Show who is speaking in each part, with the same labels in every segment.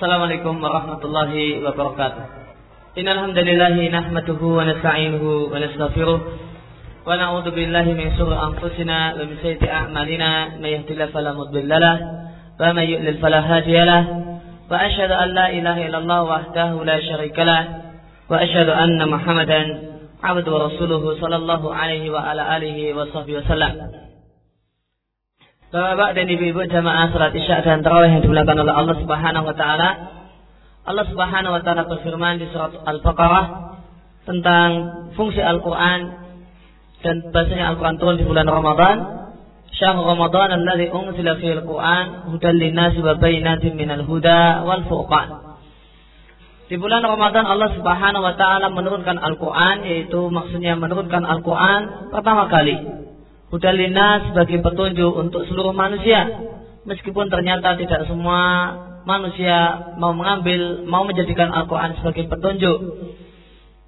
Speaker 1: Assalamualaikum warahmatullahi wabarakatuh. Innal hamdalillah nahmaduhu wa nasta'inuhu wa nastaghfiruh wa na'udzu billahi min shururi anfusina wa min sayyiati a'malina may yahdihillahu fala mudilla lahu wa may yudlil fala hadiya lahu wa asyhadu an la ilaha illallah wahdahu la syarika lahu wa asyhadu anna Muhammadan abduhu wa rasuluhu sallallahu alaihi wa ala alihi wa sahbihi wasallam. Bapak-bapak dan ibu-ibu jamaah salat isya dan tarawih yang dimuliakan oleh Allah Subhanahu wa taala. Allah Subhanahu wa taala berfirman di surat Al-Baqarah tentang fungsi Al-Qur'an dan bahasanya Al-Qur'an turun di bulan Ramadan. Syahrul Ramadan alladzi unzila fihi al-Qur'an hudan lin-nasi wa bayyinatin minal huda wal furqan. Di bulan Ramadan Allah Subhanahu wa taala menurunkan Al-Qur'an yaitu maksudnya menurunkan Al-Qur'an pertama kali Hudalina sebagai petunjuk untuk seluruh manusia. Meskipun ternyata tidak semua manusia mau mengambil, mau menjadikan Al-Quran sebagai petunjuk.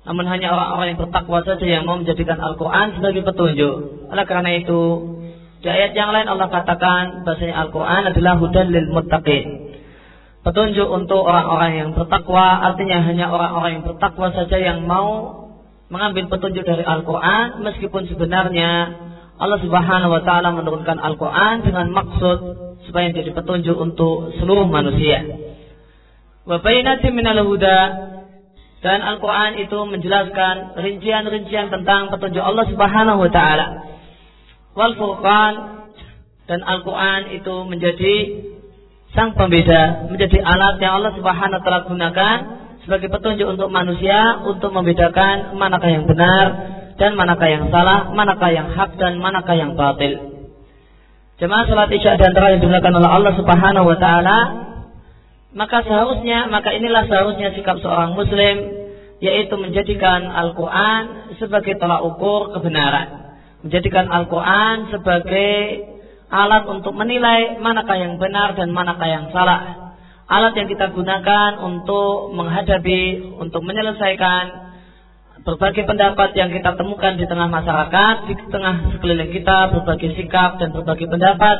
Speaker 1: Namun hanya orang-orang yang bertakwa saja yang mau menjadikan Al-Quran sebagai petunjuk. Oleh karena itu, di ayat yang lain Allah katakan bahasanya Al-Quran adalah hudan lil muttaqin. Petunjuk untuk orang-orang yang bertakwa artinya hanya orang-orang yang bertakwa saja yang mau mengambil petunjuk dari Al-Quran meskipun sebenarnya Allah Subhanahu wa taala menurunkan Al-Qur'an dengan maksud supaya jadi petunjuk untuk seluruh manusia. Wa bainatin minal huda dan Al-Qur'an itu menjelaskan rincian-rincian tentang petunjuk Allah Subhanahu wa taala. Wal Furqan dan Al-Qur'an itu menjadi sang pembeda, menjadi alat yang Allah Subhanahu wa taala gunakan sebagai petunjuk untuk manusia untuk membedakan manakah yang benar dan manakah yang salah, manakah yang hak dan manakah yang batil. Jemaah salat Isya dan antara yang dilakukan oleh Allah Subhanahu wa taala, maka seharusnya maka inilah seharusnya sikap seorang muslim yaitu menjadikan Al-Qur'an sebagai tolak ukur kebenaran. Menjadikan Al-Qur'an sebagai alat untuk menilai manakah yang benar dan manakah yang salah. Alat yang kita gunakan untuk menghadapi, untuk menyelesaikan berbagai pendapat yang kita temukan di tengah masyarakat, di tengah sekeliling kita, berbagai sikap dan berbagai pendapat,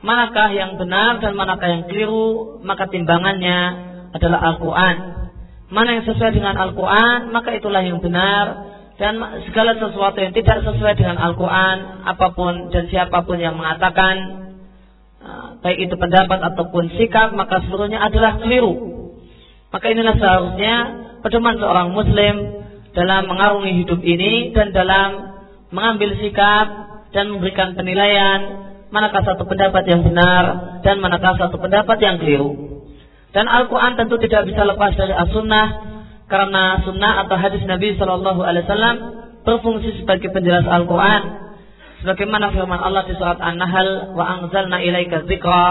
Speaker 1: manakah yang benar dan manakah yang keliru, maka timbangannya adalah Al-Quran. Mana yang sesuai dengan Al-Quran, maka itulah yang benar. Dan segala sesuatu yang tidak sesuai dengan Al-Quran, apa pun dan siapa pun yang mengatakan, uh, baik itu pendapat ataupun sikap, maka seluruhnya adalah keliru. Maka inilah seharusnya pedoman seorang Muslim dalam mengarungi hidup ini dan dalam mengambil sikap dan memberikan penilaian manakah satu pendapat yang benar dan manakah satu pendapat yang keliru. Dan Al-Quran tentu tidak bisa lepas dari As-Sunnah karena Sunnah atau hadis Nabi Shallallahu Alaihi Wasallam berfungsi sebagai penjelas Al-Quran. Sebagaimana firman Allah di surat An-Nahl, wa anzalna ilaika dzikra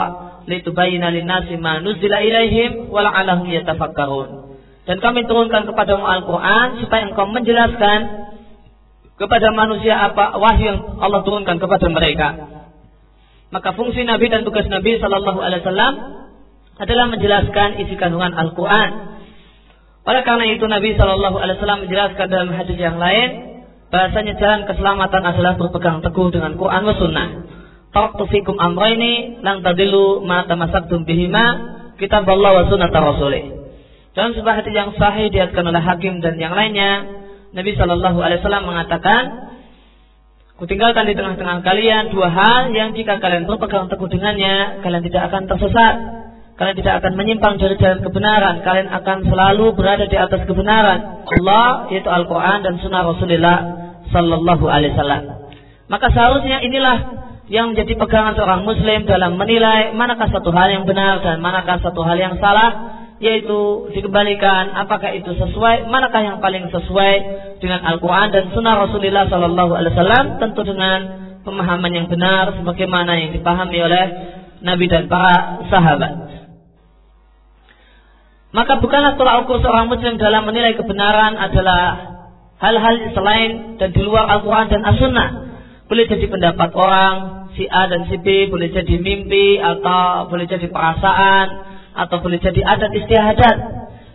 Speaker 1: litubayyana lin-nasi ma nuzila ilaihim wa la'allahum yatafakkarun. Dan kami turunkan kepada Al-Quran supaya engkau menjelaskan kepada manusia apa wahyu yang Allah turunkan kepada mereka. Maka fungsi Nabi dan tugas Nabi Shallallahu Alaihi Wasallam adalah menjelaskan isi kandungan Al-Quran. Oleh karena itu Nabi Shallallahu Alaihi Wasallam menjelaskan dalam hadis yang lain bahasanya jalan keselamatan adalah berpegang teguh dengan Quran wa Sunnah. Taraktu fikum amraini lang tadilu ma tamasaktum bihima kitab Allah wa sunnah rasulih. Dalam sebuah hadis yang sahih diatkan oleh Hakim dan yang lainnya, Nabi Shallallahu Alaihi Wasallam mengatakan, Kutinggalkan di tengah-tengah kalian dua hal yang jika kalian berpegang teguh dengannya, kalian tidak akan tersesat. Kalian tidak akan menyimpang dari jalan kebenaran. Kalian akan selalu berada di atas kebenaran. Allah yaitu Al-Quran dan Sunnah Rasulullah Sallallahu Alaihi Wasallam. Maka seharusnya inilah yang menjadi pegangan seorang Muslim dalam menilai manakah satu hal yang benar dan manakah satu hal yang salah yaitu dikembalikan apakah itu sesuai manakah yang paling sesuai dengan Al-Quran dan Sunnah Rasulullah Sallallahu Alaihi Wasallam tentu dengan pemahaman yang benar sebagaimana yang dipahami oleh Nabi dan para sahabat. Maka bukanlah tolak ukur seorang Muslim dalam menilai kebenaran adalah hal-hal selain dan di luar Al-Quran dan As-Sunnah. Boleh jadi pendapat orang, si A dan si B, boleh jadi mimpi atau boleh jadi perasaan, atau boleh jadi adat istiadat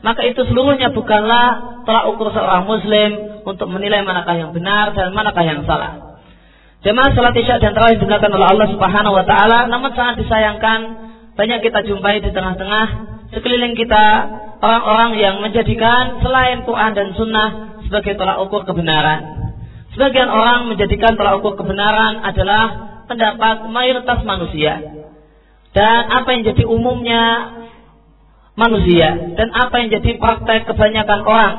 Speaker 1: maka itu seluruhnya bukanlah tolak ukur seorang muslim untuk menilai manakah yang benar dan manakah yang salah. Jemaah salat isya dan tarawih digunakan oleh Allah Subhanahu wa taala namun sangat disayangkan banyak kita jumpai di tengah-tengah sekeliling kita orang-orang yang menjadikan selain Quran dan Sunnah sebagai tolak ukur kebenaran. Sebagian orang menjadikan tolak ukur kebenaran adalah pendapat mayoritas manusia. Dan apa yang jadi umumnya manusia dan apa yang jadi praktek kebanyakan orang.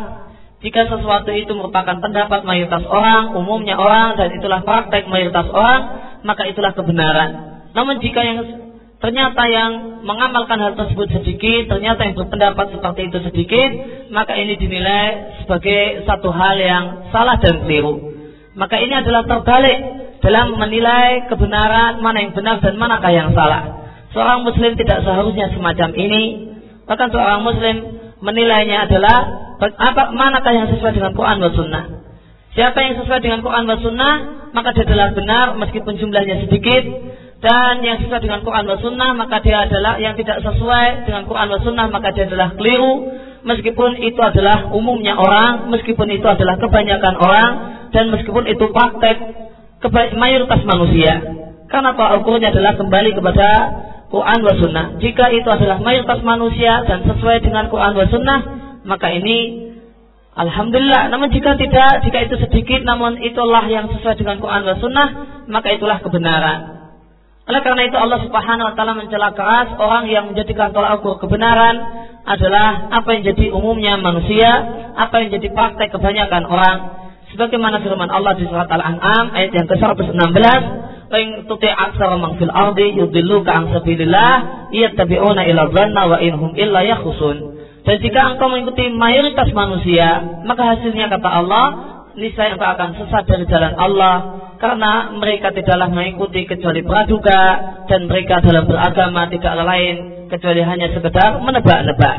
Speaker 1: Jika sesuatu itu merupakan pendapat mayoritas orang, umumnya orang dan itulah praktek mayoritas orang, maka itulah kebenaran. Namun jika yang ternyata yang mengamalkan hal tersebut sedikit, ternyata yang berpendapat seperti itu sedikit, maka ini dinilai sebagai satu hal yang salah dan keliru. Maka ini adalah terbalik dalam menilai kebenaran mana yang benar dan manakah yang salah. Seorang muslim tidak seharusnya semacam ini. Bahkan seorang muslim menilainya adalah apa manakah yang sesuai dengan Quran dan Sunnah. Siapa yang sesuai dengan Quran dan Sunnah, maka dia adalah benar meskipun jumlahnya sedikit. Dan yang sesuai dengan Quran dan Sunnah maka dia adalah yang tidak sesuai dengan Quran dan Sunnah maka dia adalah keliru. Meskipun itu adalah umumnya orang meskipun itu adalah kebanyakan orang dan meskipun itu praktek mayoritas manusia. Karena ukurnya adalah kembali kepada Quran dan Sunnah. Jika itu adalah mayoritas manusia dan sesuai dengan Quran dan Sunnah maka ini Alhamdulillah. Namun jika tidak jika itu sedikit namun itulah yang sesuai dengan Quran dan Sunnah maka itulah kebenaran. Oleh karena itu Allah Subhanahu wa taala mencela keras orang yang menjadikan tolak kebenaran adalah apa yang jadi umumnya manusia, apa yang jadi praktek kebanyakan orang. Sebagaimana firman Allah di surat Al-An'am ayat yang ke-116, "Wa in tuti aktsara man fil ardi yudilluka an sabilillah yattabi'una ila dhanna wa inhum illa yakhusun." Dan jika engkau mengikuti mayoritas manusia, maka hasilnya kata Allah, niscaya engkau akan sesat dari jalan Allah karena mereka tidaklah mengikuti kecuali praduga dan mereka dalam beragama tidak lain kecuali hanya sekedar menebak-nebak.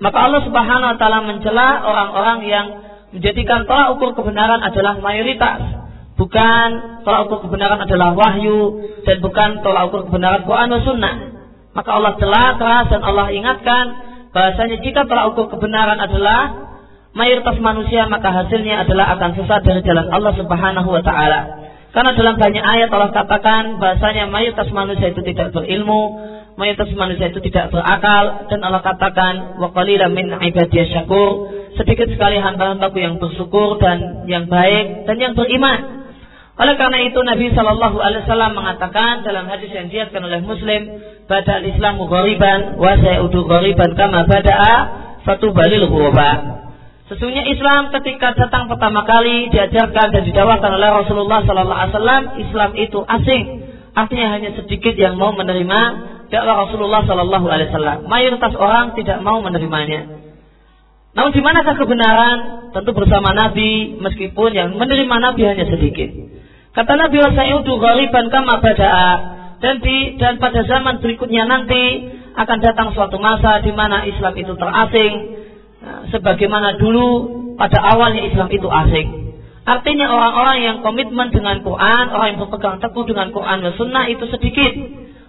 Speaker 1: Maka Allah Subhanahu wa taala mencela orang-orang yang menjadikan tolak ukur kebenaran adalah mayoritas. Bukan tolak ukur kebenaran adalah wahyu dan bukan tolak ukur kebenaran Quran dan Sunnah. Maka Allah telah keras dan Allah ingatkan bahasanya jika tolak ukur kebenaran adalah mayoritas manusia maka hasilnya adalah akan sesat dari jalan Allah Subhanahu wa taala. Karena dalam banyak ayat Allah katakan bahasanya mayoritas manusia itu tidak berilmu, mayoritas manusia itu tidak berakal dan Allah katakan wa qalilan min ibadiyas syakur. Sedikit sekali hamba-hambaku yang bersyukur dan yang baik dan yang beriman. Oleh karena itu Nabi Shallallahu Alaihi Wasallam mengatakan dalam hadis yang diatkan oleh Muslim, pada Islam ghariban wa sayudu ghariban kama bada'a satu balil ghuraba. Sesungguhnya Islam ketika datang pertama kali diajarkan dan didawakan oleh Rasulullah Sallallahu Alaihi Wasallam, Islam itu asing. Artinya hanya sedikit yang mau menerima dakwah Rasulullah Sallallahu Alaihi Wasallam. Mayoritas orang tidak mau menerimanya. Namun di manakah kebenaran? Tentu bersama Nabi, meskipun yang menerima Nabi hanya sedikit. Kata Nabi Wasayudu ghaliban kama bada'a dan di dan pada zaman berikutnya nanti akan datang suatu masa di mana Islam itu terasing, Nah, sebagaimana dulu pada awalnya Islam itu asing. Artinya orang-orang yang komitmen dengan Quran, orang yang berpegang teguh dengan Quran dan Sunnah itu sedikit.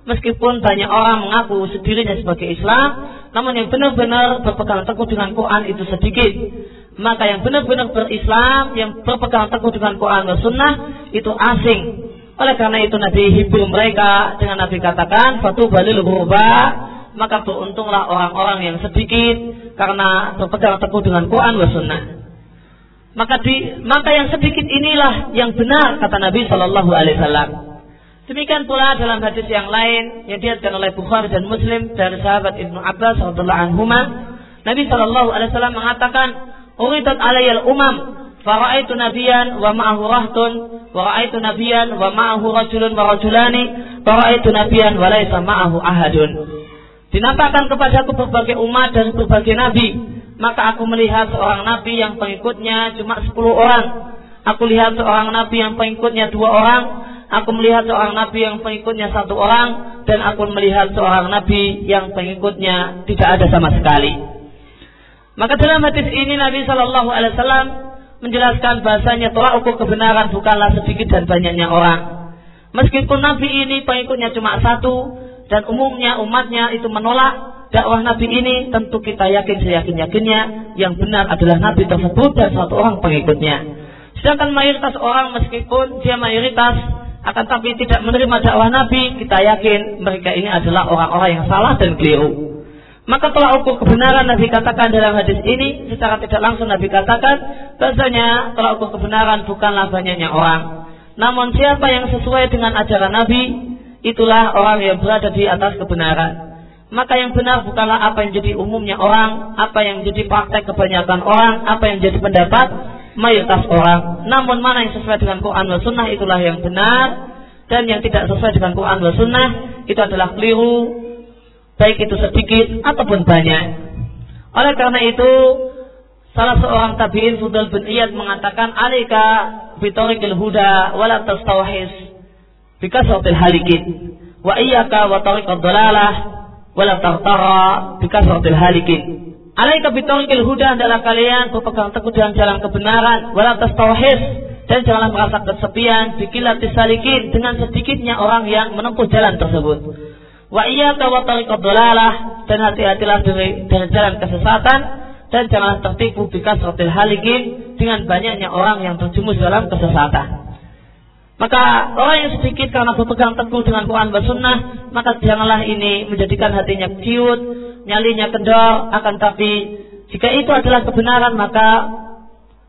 Speaker 1: Meskipun banyak orang mengaku sendirinya sebagai Islam, namun yang benar-benar berpegang teguh dengan Quran itu sedikit. Maka yang benar-benar berislam, yang berpegang teguh dengan Quran dan Sunnah itu asing. Oleh karena itu Nabi hibur mereka dengan Nabi katakan, Fatu balil ghurba, maka beruntunglah orang-orang yang sedikit karena berpegang teguh dengan Quran dan Sunnah. Maka di maka yang sedikit inilah yang benar kata Nabi Shallallahu Alaihi Wasallam. Demikian pula dalam hadis yang lain yang diatkan oleh Bukhari dan Muslim dari sahabat Ibnu Abbas radhiallahu anhu Nabi Shallallahu Alaihi Wasallam mengatakan, "Uridat alayal umam, faraitu nabiyan wa ma'ahu rahtun, wa ra'aitu nabiyan wa ma'ahu rajulun wa rajulani, wa ra'aitu nabiyan wa laisa ma'ahu ahadun." Dinampakkan kepadaku berbagai umat dan berbagai nabi. Maka aku melihat seorang nabi yang pengikutnya cuma 10 orang. Aku lihat seorang nabi yang pengikutnya dua orang. Aku melihat seorang nabi yang pengikutnya satu orang. Dan aku melihat seorang nabi yang pengikutnya tidak ada sama sekali. Maka dalam hadis ini Nabi Shallallahu Alaihi Wasallam menjelaskan bahasanya tolak ukur kebenaran bukanlah sedikit dan banyaknya orang. Meskipun Nabi ini pengikutnya cuma satu, dan umumnya umatnya itu menolak dakwah Nabi ini, tentu kita yakin seyakin-yakinnya yang benar adalah Nabi tersebut dan satu orang pengikutnya. Sedangkan mayoritas orang meskipun dia mayoritas akan tapi tidak menerima dakwah Nabi, kita yakin mereka ini adalah orang-orang yang salah dan keliru. Maka telah ukur kebenaran Nabi katakan dalam hadis ini secara tidak langsung Nabi katakan bahasanya telah ukur kebenaran bukanlah banyaknya orang. Namun siapa yang sesuai dengan ajaran Nabi itulah orang yang berada di atas kebenaran. Maka yang benar bukanlah apa yang jadi umumnya orang, apa yang jadi praktek kebanyakan orang, apa yang jadi pendapat mayoritas orang. Namun mana yang sesuai dengan Quran dan Sunnah itulah yang benar dan yang tidak sesuai dengan Quran dan Sunnah itu adalah keliru baik itu sedikit ataupun banyak. Oleh karena itu, salah seorang tabi'in Fudul bin mengatakan, "Alika bitorikil huda wala tastawhis bikasratil halikin wa iyyaka wa tariqad dalalah wala tartara halikin." Alaika bitorikil huda adalah kalian berpegang teguh dengan jalan kebenaran wala tastawhis dan janganlah merasa kesepian bikilatis salikin dengan sedikitnya orang yang menempuh jalan tersebut. Wa iyyaka wa tariqad dalalah. Dan hati-hatilah dari, dari jalan kesesatan. Dan janganlah tertipu bikasratil halikin. Dengan banyaknya orang yang terjumus dalam kesesatan. Maka orang yang sedikit karena berpegang teguh dengan Quran dan Sunnah, maka janganlah ini menjadikan hatinya ciut, nyalinya kendor, akan tapi jika itu adalah kebenaran maka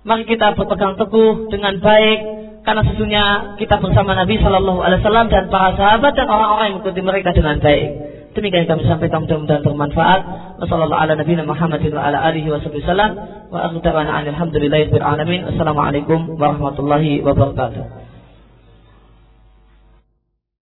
Speaker 1: mari kita berpegang teguh dengan baik karena sesungguhnya kita bersama Nabi Shallallahu Alaihi Wasallam dan para sahabat dan orang-orang yang mengikuti mereka dengan baik. Demikian kami sampaikan mudah-mudahan bermanfaat. Wassalamualaikum warahmatullahi wabarakatuh.